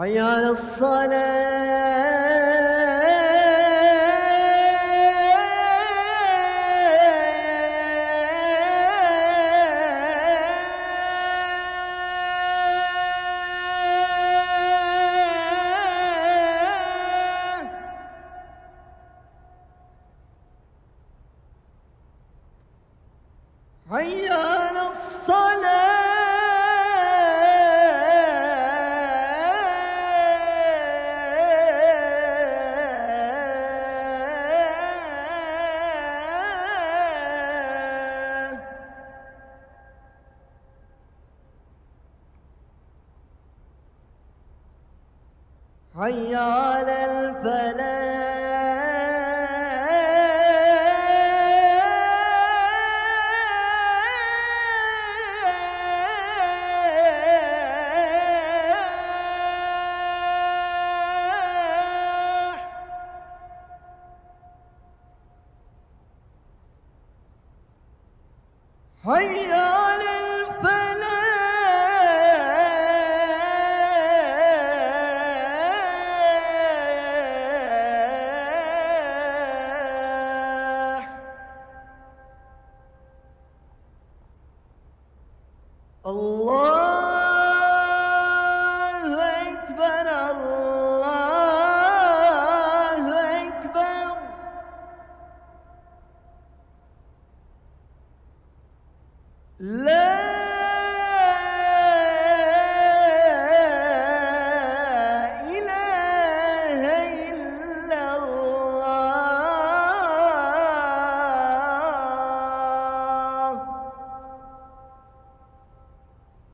حي على الصلاة. حي حي على الفلاح. حي Allah Akbar, Allah Akbar.